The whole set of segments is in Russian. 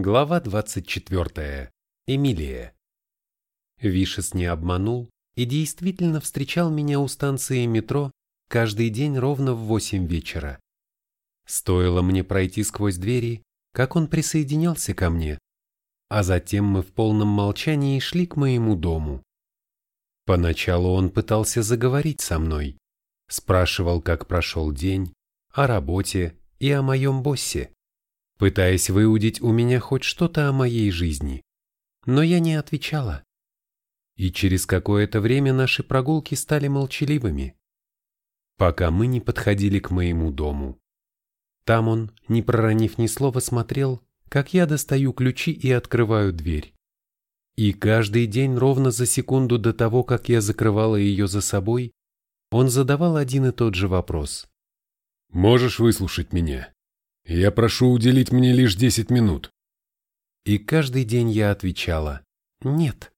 Глава 24. Эмилия. Вишес не обманул и действительно встречал меня у станции метро каждый день ровно в 8 вечера. Стоило мне пройти сквозь двери, как он присоединялся ко мне, а затем мы в полном молчании шли к моему дому. Поначалу он пытался заговорить со мной, спрашивал, как прошел день, о работе и о моем боссе пытаясь выудить у меня хоть что-то о моей жизни. Но я не отвечала. И через какое-то время наши прогулки стали молчаливыми, пока мы не подходили к моему дому. Там он, не проронив ни слова, смотрел, как я достаю ключи и открываю дверь. И каждый день ровно за секунду до того, как я закрывала ее за собой, он задавал один и тот же вопрос. «Можешь выслушать меня?» Я прошу уделить мне лишь десять минут. И каждый день я отвечала «нет»,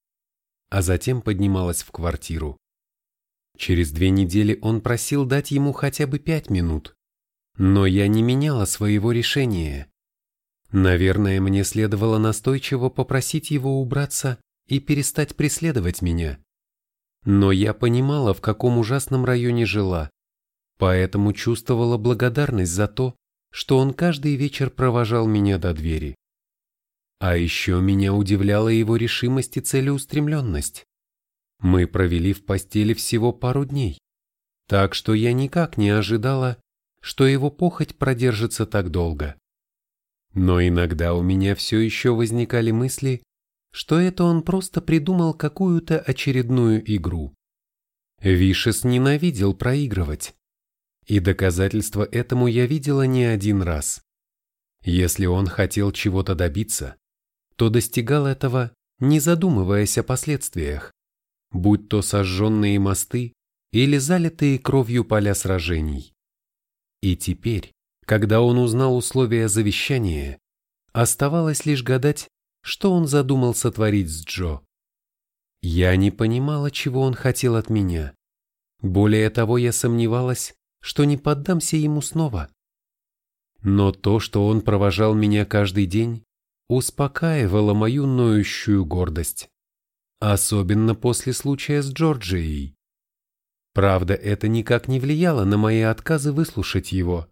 а затем поднималась в квартиру. Через две недели он просил дать ему хотя бы пять минут, но я не меняла своего решения. Наверное, мне следовало настойчиво попросить его убраться и перестать преследовать меня. Но я понимала, в каком ужасном районе жила, поэтому чувствовала благодарность за то, что он каждый вечер провожал меня до двери. А еще меня удивляла его решимость и целеустремленность. Мы провели в постели всего пару дней, так что я никак не ожидала, что его похоть продержится так долго. Но иногда у меня все еще возникали мысли, что это он просто придумал какую-то очередную игру. Вишес ненавидел проигрывать. И доказательства этому я видела не один раз. Если он хотел чего-то добиться, то достигал этого, не задумываясь о последствиях, будь то сожженные мосты или залитые кровью поля сражений. И теперь, когда он узнал условия завещания, оставалось лишь гадать, что он задумал сотворить с Джо. Я не понимала, чего он хотел от меня. Более того, я сомневалась, что не поддамся ему снова. Но то, что он провожал меня каждый день, успокаивало мою ноющую гордость. Особенно после случая с Джорджией. Правда, это никак не влияло на мои отказы выслушать его.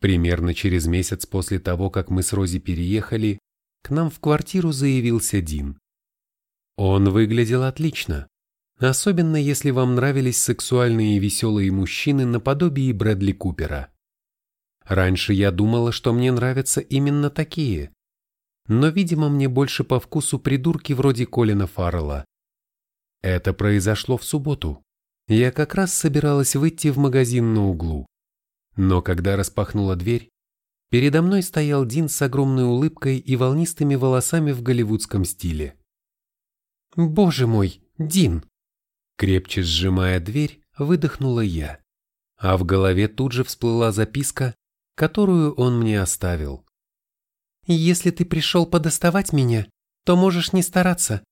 Примерно через месяц после того, как мы с Рози переехали, к нам в квартиру заявился Дин. Он выглядел отлично, особенно если вам нравились сексуальные и веселые мужчины наподобие Брэдли Купера. Раньше я думала, что мне нравятся именно такие, но, видимо, мне больше по вкусу придурки вроде Колина Фаррелла. Это произошло в субботу. Я как раз собиралась выйти в магазин на углу. Но когда распахнула дверь, передо мной стоял Дин с огромной улыбкой и волнистыми волосами в голливудском стиле. «Боже мой, Дин!» Крепче сжимая дверь, выдохнула я. А в голове тут же всплыла записка, которую он мне оставил. «Если ты пришел подоставать меня, то можешь не стараться.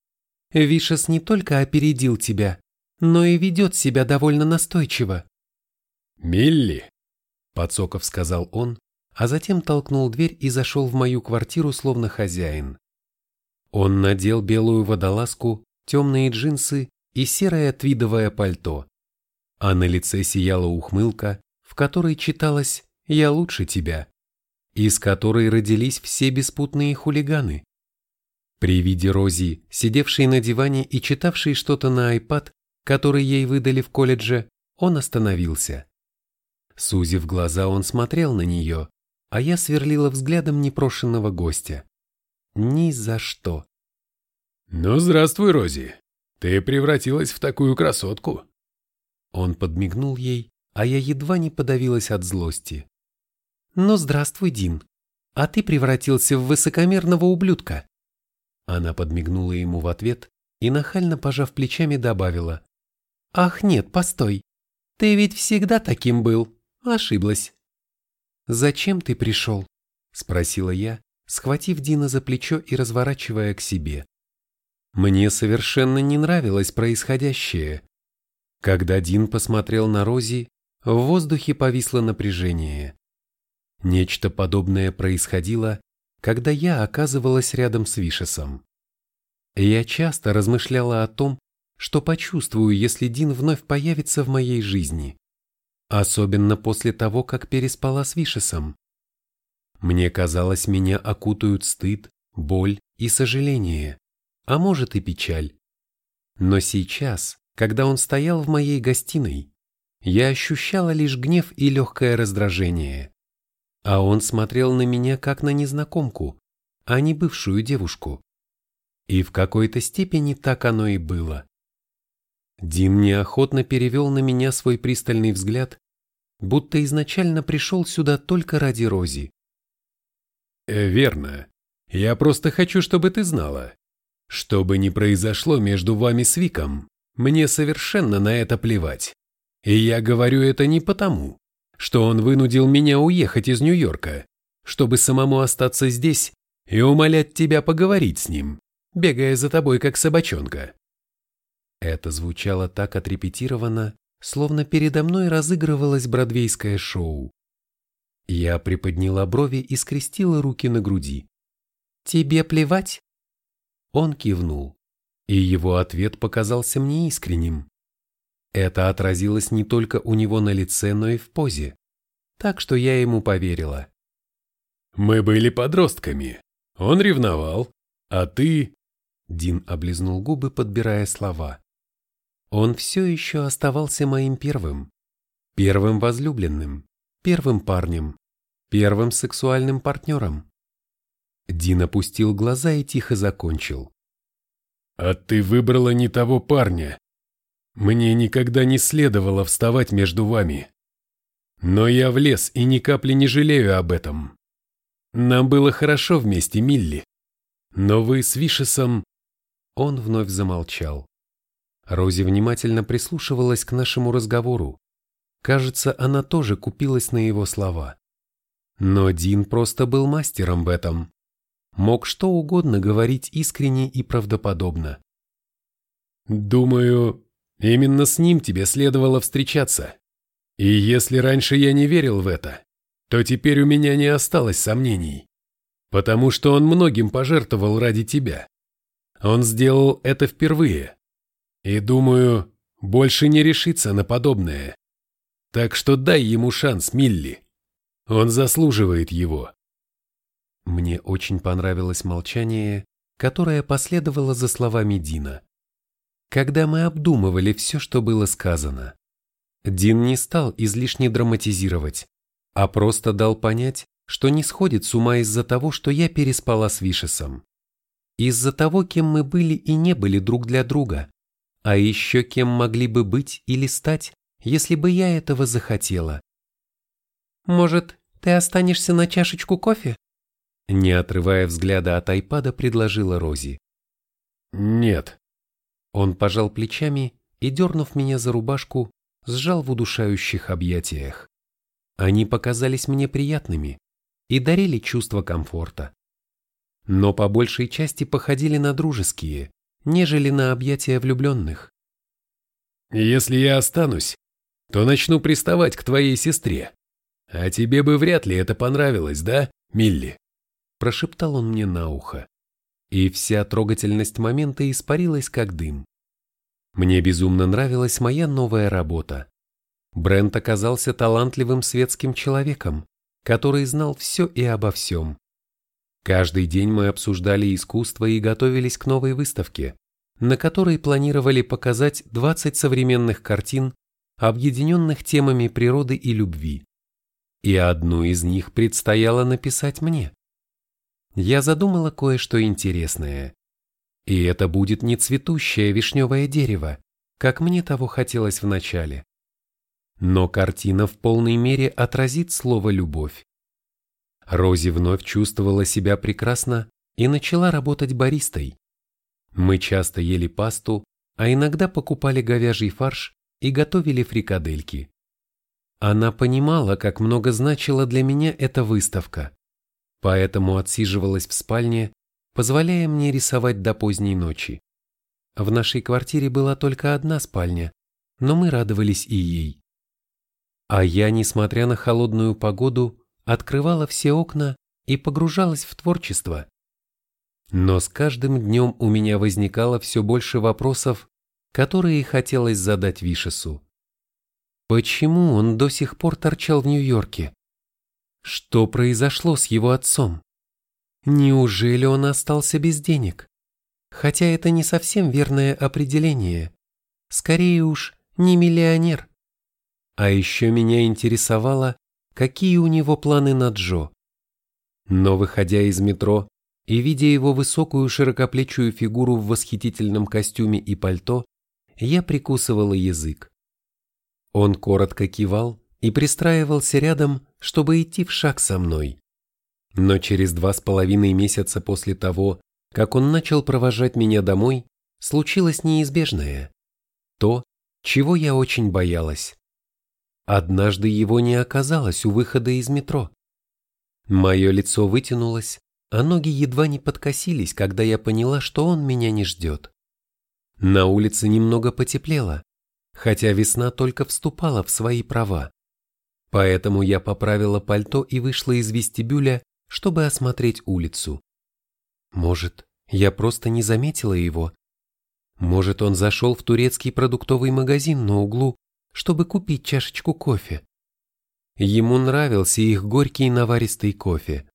Вишес не только опередил тебя, но и ведет себя довольно настойчиво». «Милли!» – подсоков сказал он, а затем толкнул дверь и зашел в мою квартиру словно хозяин. Он надел белую водолазку, темные джинсы и серое твидовое пальто, а на лице сияла ухмылка, в которой читалось «Я лучше тебя», из которой родились все беспутные хулиганы. При виде Рози, сидевшей на диване и читавшей что-то на iPad, который ей выдали в колледже, он остановился. Сузив глаза, он смотрел на нее, а я сверлила взглядом непрошенного гостя. Ни за что. «Ну, здравствуй, Рози», ты превратилась в такую красотку. Он подмигнул ей, а я едва не подавилась от злости. Ну, здравствуй, Дин. А ты превратился в высокомерного ублюдка. Она подмигнула ему в ответ и, нахально пожав плечами, добавила. Ах, нет, постой. Ты ведь всегда таким был. Ошиблась. Зачем ты пришел? Спросила я, схватив Дина за плечо и разворачивая к себе. Мне совершенно не нравилось происходящее. Когда Дин посмотрел на Рози, в воздухе повисло напряжение. Нечто подобное происходило, когда я оказывалась рядом с Вишесом. Я часто размышляла о том, что почувствую, если Дин вновь появится в моей жизни. Особенно после того, как переспала с Вишесом. Мне казалось, меня окутают стыд, боль и сожаление, а может и печаль. Но сейчас, когда он стоял в моей гостиной, я ощущала лишь гнев и легкое раздражение. А он смотрел на меня как на незнакомку, а не бывшую девушку. И в какой-то степени так оно и было. Дин неохотно перевел на меня свой пристальный взгляд, будто изначально пришел сюда только ради Рози. «Э, «Верно. Я просто хочу, чтобы ты знала. Что бы ни произошло между вами с Виком, мне совершенно на это плевать. И я говорю это не потому, что он вынудил меня уехать из Нью-Йорка, чтобы самому остаться здесь и умолять тебя поговорить с ним, бегая за тобой как собачонка. Это звучало так отрепетированно, словно передо мной разыгрывалось бродвейское шоу. Я приподняла брови и скрестила руки на груди. «Тебе плевать?» Он кивнул, и его ответ показался мне искренним. Это отразилось не только у него на лице, но и в позе, так что я ему поверила. «Мы были подростками. Он ревновал, а ты...» Дин облизнул губы, подбирая слова. Он все еще оставался моим первым. Первым возлюбленным, первым парнем, первым сексуальным партнером. Дин опустил глаза и тихо закончил. «А ты выбрала не того парня. Мне никогда не следовало вставать между вами. Но я влез и ни капли не жалею об этом. Нам было хорошо вместе, Милли. Но вы с Вишесом...» Он вновь замолчал. Рози внимательно прислушивалась к нашему разговору. Кажется, она тоже купилась на его слова. Но Дин просто был мастером в этом. Мог что угодно говорить искренне и правдоподобно. «Думаю, именно с ним тебе следовало встречаться. И если раньше я не верил в это, то теперь у меня не осталось сомнений. Потому что он многим пожертвовал ради тебя. Он сделал это впервые, и думаю, больше не решится на подобное. Так что дай ему шанс, Милли. Он заслуживает его. Мне очень понравилось молчание, которое последовало за словами Дина. Когда мы обдумывали все, что было сказано, Дин не стал излишне драматизировать, а просто дал понять, что не сходит с ума из-за того, что я переспала с Вишесом. Из-за того, кем мы были и не были друг для друга. А еще кем могли бы быть или стать, если бы я этого захотела. «Может, ты останешься на чашечку кофе?» Не отрывая взгляда от айпада, предложила Рози. «Нет». Он пожал плечами и, дернув меня за рубашку, сжал в удушающих объятиях. Они показались мне приятными и дарили чувство комфорта. Но по большей части походили на дружеские, нежели на объятия влюбленных. «Если я останусь, то начну приставать к твоей сестре. А тебе бы вряд ли это понравилось, да, Милли?» Прошептал он мне на ухо. И вся трогательность момента испарилась как дым. Мне безумно нравилась моя новая работа. Брент оказался талантливым светским человеком, который знал все и обо всем. Каждый день мы обсуждали искусство и готовились к новой выставке, на которой планировали показать 20 современных картин, объединенных темами природы и любви. И одну из них предстояло написать мне. Я задумала кое-что интересное. И это будет не цветущее вишневое дерево, как мне того хотелось вначале. Но картина в полной мере отразит слово «любовь». Рози вновь чувствовала себя прекрасно и начала работать баристой. Мы часто ели пасту, а иногда покупали говяжий фарш и готовили фрикадельки. Она понимала, как много значила для меня эта выставка, поэтому отсиживалась в спальне, позволяя мне рисовать до поздней ночи. В нашей квартире была только одна спальня, но мы радовались и ей. А я, несмотря на холодную погоду, открывала все окна и погружалась в творчество. Но с каждым днем у меня возникало все больше вопросов, которые хотелось задать Вишесу. Почему он до сих пор торчал в Нью-Йорке? Что произошло с его отцом? Неужели он остался без денег? Хотя это не совсем верное определение. Скорее уж, не миллионер. А еще меня интересовало, какие у него планы на Джо. Но выходя из метро и видя его высокую широкоплечую фигуру в восхитительном костюме и пальто, я прикусывала язык. Он коротко кивал и пристраивался рядом, чтобы идти в шаг со мной. Но через два с половиной месяца после того, как он начал провожать меня домой, случилось неизбежное. То, чего я очень боялась. Однажды его не оказалось у выхода из метро. Мое лицо вытянулось, а ноги едва не подкосились, когда я поняла, что он меня не ждет. На улице немного потеплело, хотя весна только вступала в свои права. Поэтому я поправила пальто и вышла из вестибюля, чтобы осмотреть улицу. Может, я просто не заметила его? Может, он зашел в турецкий продуктовый магазин на углу, чтобы купить чашечку кофе? Ему нравился их горький наваристый кофе.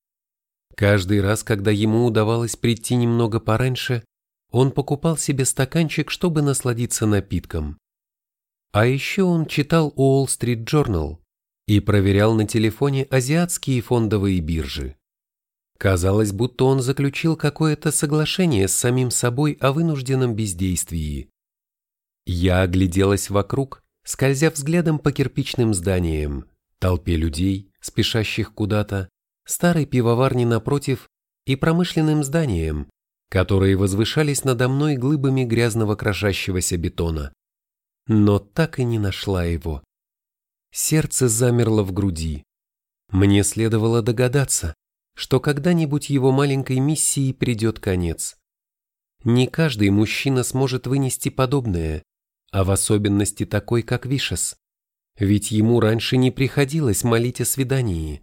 Каждый раз, когда ему удавалось прийти немного пораньше, он покупал себе стаканчик, чтобы насладиться напитком. А еще он читал Street Journal и проверял на телефоне азиатские фондовые биржи. Казалось, будто он заключил какое-то соглашение с самим собой о вынужденном бездействии. Я огляделась вокруг, скользя взглядом по кирпичным зданиям, толпе людей, спешащих куда-то, старой пивоварне напротив и промышленным зданиям, которые возвышались надо мной глыбами грязного крошащегося бетона. Но так и не нашла его. Сердце замерло в груди. Мне следовало догадаться, что когда-нибудь его маленькой миссии придет конец. Не каждый мужчина сможет вынести подобное, а в особенности такой, как Вишес. Ведь ему раньше не приходилось молить о свидании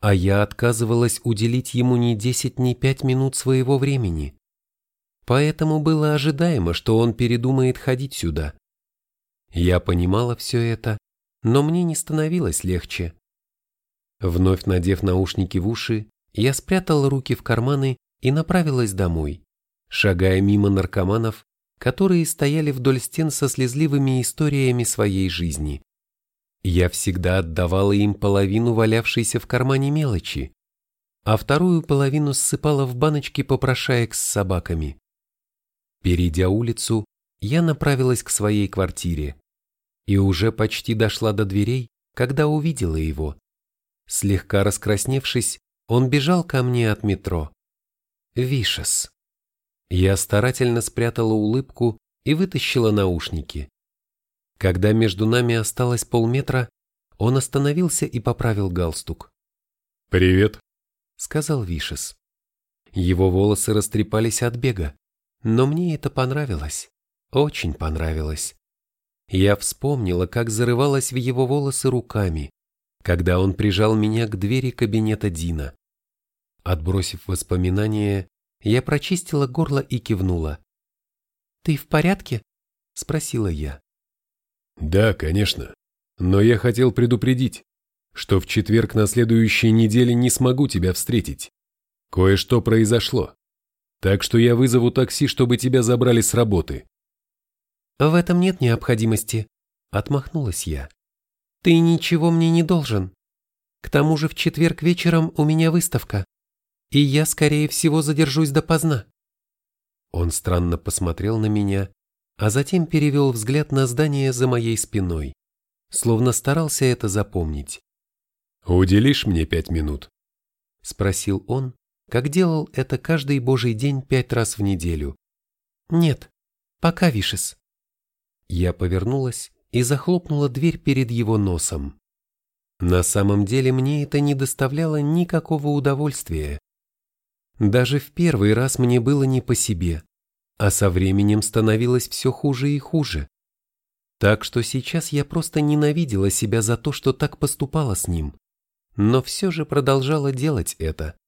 а я отказывалась уделить ему ни десять, ни пять минут своего времени. Поэтому было ожидаемо, что он передумает ходить сюда. Я понимала все это, но мне не становилось легче. Вновь надев наушники в уши, я спрятала руки в карманы и направилась домой, шагая мимо наркоманов, которые стояли вдоль стен со слезливыми историями своей жизни. Я всегда отдавала им половину валявшейся в кармане мелочи, а вторую половину ссыпала в баночки попрошаек с собаками. Перейдя улицу, я направилась к своей квартире и уже почти дошла до дверей, когда увидела его. Слегка раскрасневшись, он бежал ко мне от метро. Вишес. Я старательно спрятала улыбку и вытащила наушники. Когда между нами осталось полметра, он остановился и поправил галстук. «Привет», — сказал Вишес. Его волосы растрепались от бега, но мне это понравилось, очень понравилось. Я вспомнила, как зарывалась в его волосы руками, когда он прижал меня к двери кабинета Дина. Отбросив воспоминания, я прочистила горло и кивнула. «Ты в порядке?» — спросила я. Да, конечно. Но я хотел предупредить, что в четверг на следующей неделе не смогу тебя встретить. Кое-что произошло. Так что я вызову такси, чтобы тебя забрали с работы. В этом нет необходимости, отмахнулась я. Ты ничего мне не должен. К тому же в четверг вечером у меня выставка, и я, скорее всего, задержусь допоздна. Он странно посмотрел на меня, а затем перевел взгляд на здание за моей спиной, словно старался это запомнить. «Уделишь мне пять минут?» — спросил он, как делал это каждый божий день пять раз в неделю. «Нет, пока, Вишес». Я повернулась и захлопнула дверь перед его носом. На самом деле мне это не доставляло никакого удовольствия. Даже в первый раз мне было не по себе а со временем становилось все хуже и хуже. Так что сейчас я просто ненавидела себя за то, что так поступала с ним. но все же продолжала делать это,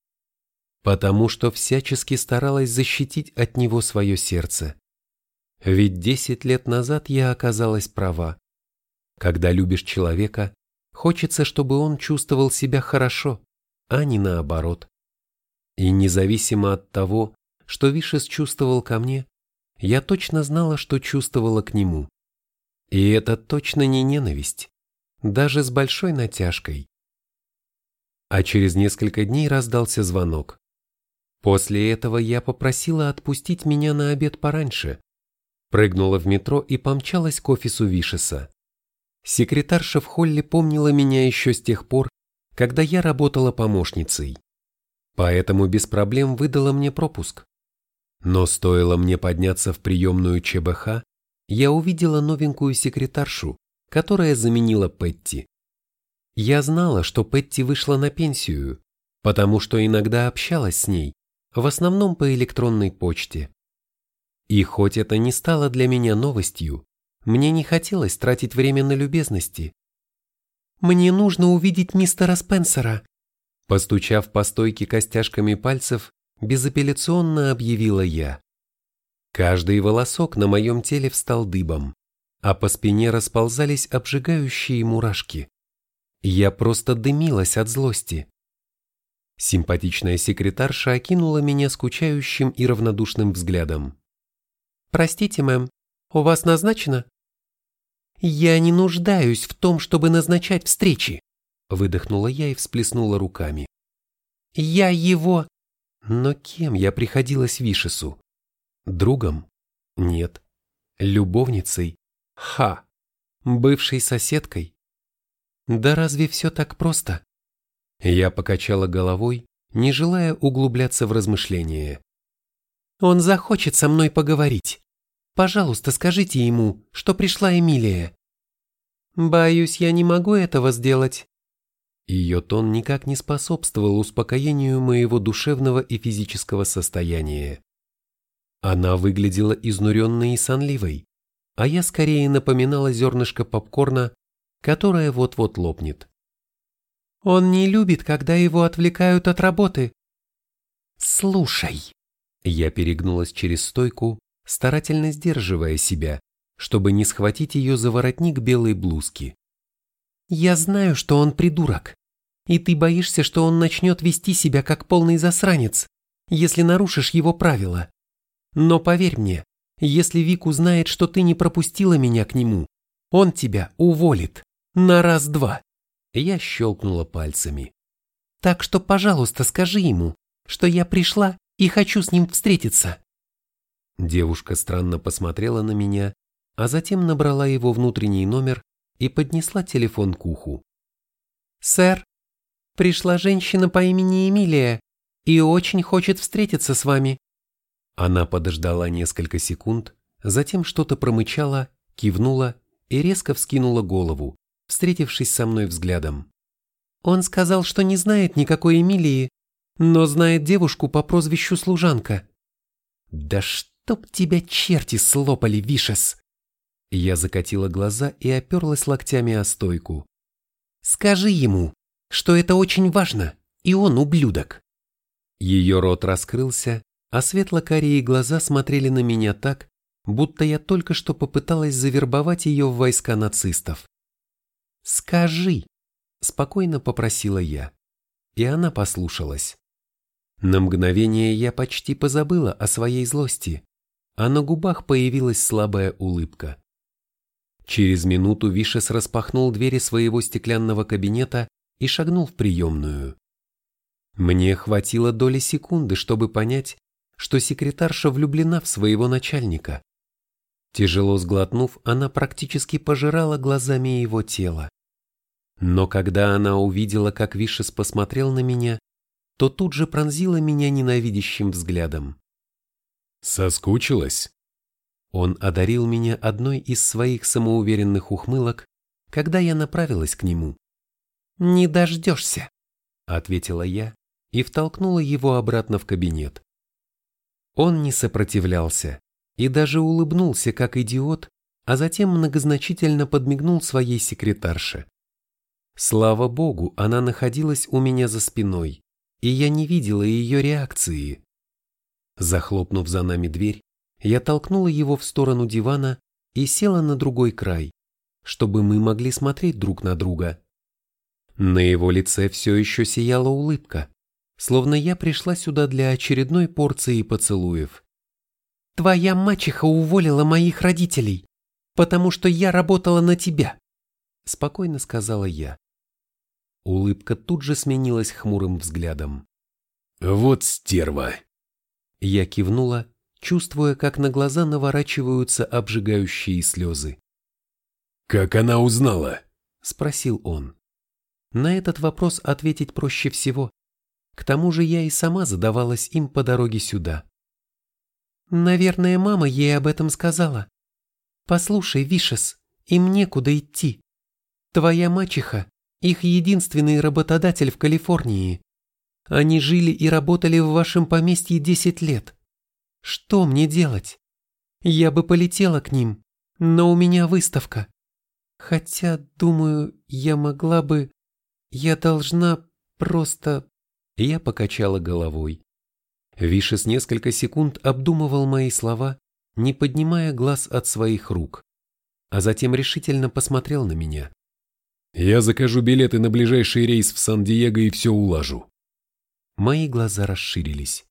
потому что всячески старалась защитить от него свое сердце. Ведь десять лет назад я оказалась права. Когда любишь человека, хочется, чтобы он чувствовал себя хорошо, а не наоборот. И независимо от того, что Вишес чувствовал ко мне, я точно знала, что чувствовала к нему. И это точно не ненависть, даже с большой натяжкой. А через несколько дней раздался звонок. После этого я попросила отпустить меня на обед пораньше, прыгнула в метро и помчалась к офису Вишеса. Секретарша в холле помнила меня еще с тех пор, когда я работала помощницей. Поэтому без проблем выдала мне пропуск. Но стоило мне подняться в приемную ЧБХ, я увидела новенькую секретаршу, которая заменила Петти. Я знала, что Петти вышла на пенсию, потому что иногда общалась с ней, в основном по электронной почте. И хоть это не стало для меня новостью, мне не хотелось тратить время на любезности. «Мне нужно увидеть мистера Спенсера», постучав по стойке костяшками пальцев, безапелляционно объявила я. Каждый волосок на моем теле встал дыбом, а по спине расползались обжигающие мурашки. Я просто дымилась от злости. Симпатичная секретарша окинула меня скучающим и равнодушным взглядом. «Простите, мэм, у вас назначено?» «Я не нуждаюсь в том, чтобы назначать встречи», выдохнула я и всплеснула руками. «Я его...» Но кем я приходилась Вишесу? Другом? Нет. Любовницей? Ха! Бывшей соседкой? Да разве все так просто? Я покачала головой, не желая углубляться в размышления. Он захочет со мной поговорить. Пожалуйста, скажите ему, что пришла Эмилия. Боюсь, я не могу этого сделать. Ее тон никак не способствовал успокоению моего душевного и физического состояния. Она выглядела изнуренной и сонливой, а я скорее напоминала зернышко попкорна, которое вот-вот лопнет. «Он не любит, когда его отвлекают от работы». «Слушай!» Я перегнулась через стойку, старательно сдерживая себя, чтобы не схватить ее за воротник белой блузки. «Я знаю, что он придурок, и ты боишься, что он начнет вести себя как полный засранец, если нарушишь его правила. Но поверь мне, если Вик узнает, что ты не пропустила меня к нему, он тебя уволит. На раз-два. Я щелкнула пальцами. Так что, пожалуйста, скажи ему, что я пришла и хочу с ним встретиться. Девушка странно посмотрела на меня, а затем набрала его внутренний номер и поднесла телефон к уху. «Сэр, пришла женщина по имени Эмилия и очень хочет встретиться с вами». Она подождала несколько секунд, затем что-то промычала, кивнула и резко вскинула голову, встретившись со мной взглядом. Он сказал, что не знает никакой Эмилии, но знает девушку по прозвищу Служанка. «Да чтоб тебя черти слопали, Вишес!» Я закатила глаза и оперлась локтями о стойку. «Скажи ему, что это очень важно, и он ублюдок. Ее рот раскрылся, а светло-карие глаза смотрели на меня так, будто я только что попыталась завербовать ее в войска нацистов. «Скажи», — спокойно попросила я, и она послушалась. На мгновение я почти позабыла о своей злости, а на губах появилась слабая улыбка. Через минуту Вишес распахнул двери своего стеклянного кабинета и шагнул в приемную. Мне хватило доли секунды, чтобы понять, что секретарша влюблена в своего начальника. Тяжело сглотнув, она практически пожирала глазами его тело. Но когда она увидела, как Вишес посмотрел на меня, то тут же пронзила меня ненавидящим взглядом. «Соскучилась?» Он одарил меня одной из своих самоуверенных ухмылок, когда я направилась к нему. «Не дождешься», — ответила я и втолкнула его обратно в кабинет. Он не сопротивлялся и даже улыбнулся, как идиот, а затем многозначительно подмигнул своей секретарше. Слава богу, она находилась у меня за спиной, и я не видела ее реакции. Захлопнув за нами дверь, я толкнула его в сторону дивана и села на другой край, чтобы мы могли смотреть друг на друга. На его лице все еще сияла улыбка, словно я пришла сюда для очередной порции поцелуев. «Твоя мачеха уволила моих родителей, потому что я работала на тебя», спокойно сказала я. Улыбка тут же сменилась хмурым взглядом. «Вот стерва!» Я кивнула, чувствуя, как на глаза наворачиваются обжигающие слезы. «Как она узнала?» – спросил он. На этот вопрос ответить проще всего. К тому же я и сама задавалась им по дороге сюда. Наверное, мама ей об этом сказала. Послушай, Вишес, им некуда идти. Твоя мачеха – их единственный работодатель в Калифорнии. Они жили и работали в вашем поместье десять лет. Что мне делать? Я бы полетела к ним, но у меня выставка. Хотя, думаю, я могла бы... Я должна просто... Я покачала головой. Вишес несколько секунд обдумывал мои слова, не поднимая глаз от своих рук, а затем решительно посмотрел на меня. «Я закажу билеты на ближайший рейс в Сан-Диего и все улажу». Мои глаза расширились.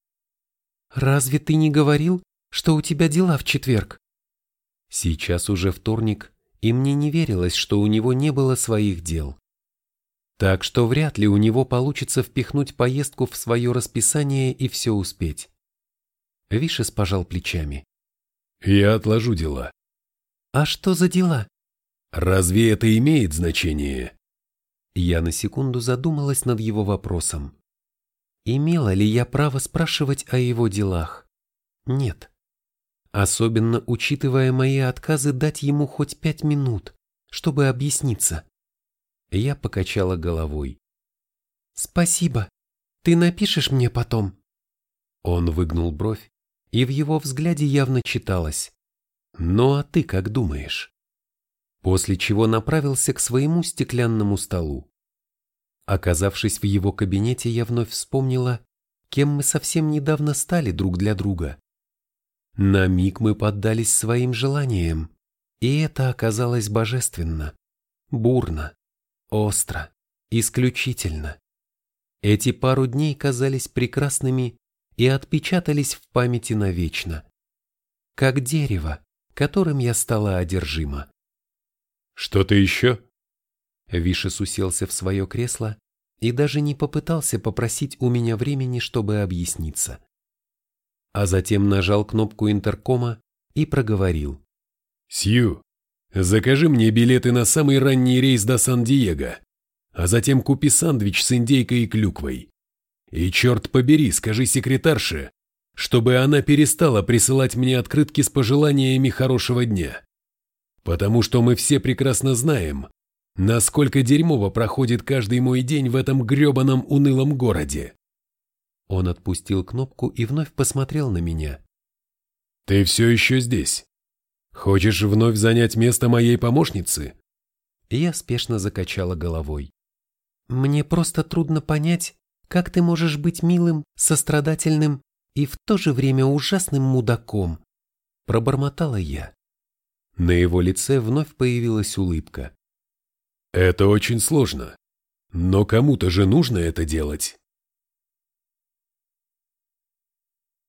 «Разве ты не говорил, что у тебя дела в четверг?» Сейчас уже вторник, и мне не верилось, что у него не было своих дел. Так что вряд ли у него получится впихнуть поездку в свое расписание и все успеть. Вишес пожал плечами. «Я отложу дела». «А что за дела?» «Разве это имеет значение?» Я на секунду задумалась над его вопросом. Имела ли я право спрашивать о его делах? Нет. Особенно учитывая мои отказы дать ему хоть пять минут, чтобы объясниться. Я покачала головой. «Спасибо. Ты напишешь мне потом?» Он выгнул бровь, и в его взгляде явно читалось. «Ну а ты как думаешь?» После чего направился к своему стеклянному столу. Оказавшись в его кабинете, я вновь вспомнила, кем мы совсем недавно стали друг для друга. На миг мы поддались своим желаниям, и это оказалось божественно, бурно, остро, исключительно. Эти пару дней казались прекрасными и отпечатались в памяти навечно, как дерево, которым я стала одержима. «Что-то еще?» Вишес уселся в свое кресло и даже не попытался попросить у меня времени, чтобы объясниться. А затем нажал кнопку интеркома и проговорил. «Сью, закажи мне билеты на самый ранний рейс до Сан-Диего, а затем купи сандвич с индейкой и клюквой. И черт побери, скажи секретарше, чтобы она перестала присылать мне открытки с пожеланиями хорошего дня. Потому что мы все прекрасно знаем, Насколько дерьмово проходит каждый мой день в этом грёбаном унылом городе. Он отпустил кнопку и вновь посмотрел на меня. Ты все еще здесь? Хочешь вновь занять место моей помощницы? Я спешно закачала головой. Мне просто трудно понять, как ты можешь быть милым, сострадательным и в то же время ужасным мудаком. Пробормотала я. На его лице вновь появилась улыбка. Это очень сложно. Но кому-то же нужно это делать.